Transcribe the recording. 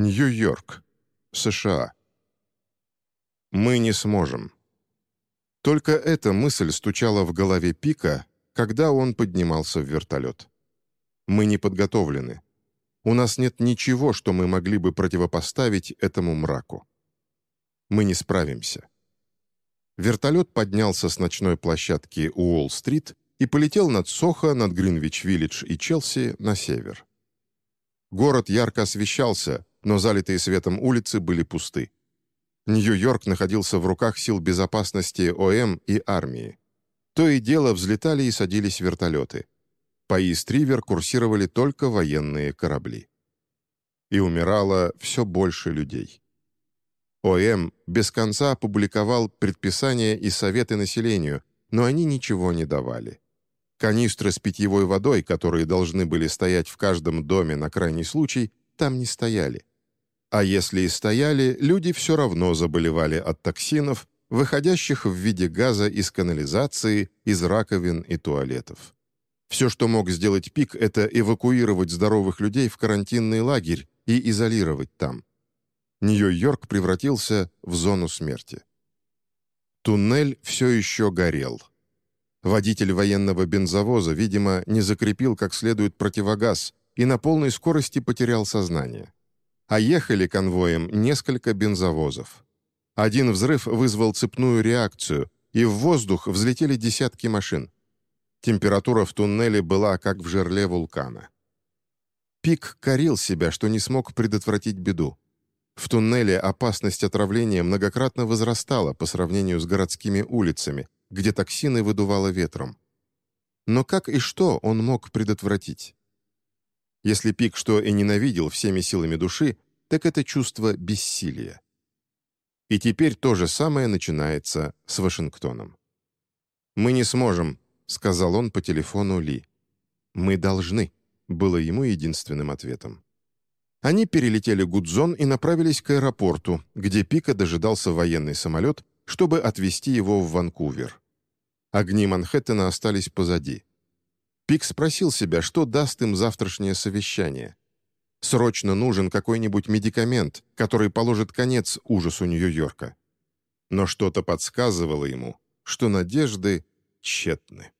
Нью-Йорк, США. Мы не сможем. Только эта мысль стучала в голове Пика, когда он поднимался в вертолет. Мы не подготовлены. У нас нет ничего, что мы могли бы противопоставить этому мраку. Мы не справимся. Вертолет поднялся с ночной площадки Уолл-стрит и полетел над Сохо, над Гринвич-Виллидж и Челси на север. Город ярко освещался, но залитые светом улицы были пусты. Нью-Йорк находился в руках сил безопасности ОМ и армии. То и дело взлетали и садились вертолеты. По Ист-Ривер курсировали только военные корабли. И умирало все больше людей. ОМ без конца опубликовал предписания и советы населению, но они ничего не давали. Канистры с питьевой водой, которые должны были стоять в каждом доме на крайний случай, там не стояли. А если и стояли, люди все равно заболевали от токсинов, выходящих в виде газа из канализации, из раковин и туалетов. Все, что мог сделать Пик, это эвакуировать здоровых людей в карантинный лагерь и изолировать там. Нью-Йорк превратился в зону смерти. Туннель все еще горел. Водитель военного бензовоза, видимо, не закрепил как следует противогаз и на полной скорости потерял сознание. А ехали конвоем несколько бензовозов. Один взрыв вызвал цепную реакцию, и в воздух взлетели десятки машин. Температура в туннеле была как в жерле вулкана. Пик корил себя, что не смог предотвратить беду. В туннеле опасность отравления многократно возрастала по сравнению с городскими улицами, где токсины выдувало ветром. Но как и что он мог предотвратить? Если Пик что и ненавидел всеми силами души, так это чувство бессилия. И теперь то же самое начинается с Вашингтоном. «Мы не сможем», — сказал он по телефону Ли. «Мы должны», — было ему единственным ответом. Они перелетели Гудзон и направились к аэропорту, где Пика дожидался военный самолет, чтобы отвезти его в Ванкувер. Огни Манхэттена остались позади. Пик спросил себя, что даст им завтрашнее совещание. Срочно нужен какой-нибудь медикамент, который положит конец ужасу Нью-Йорка. Но что-то подсказывало ему, что надежды тщетны.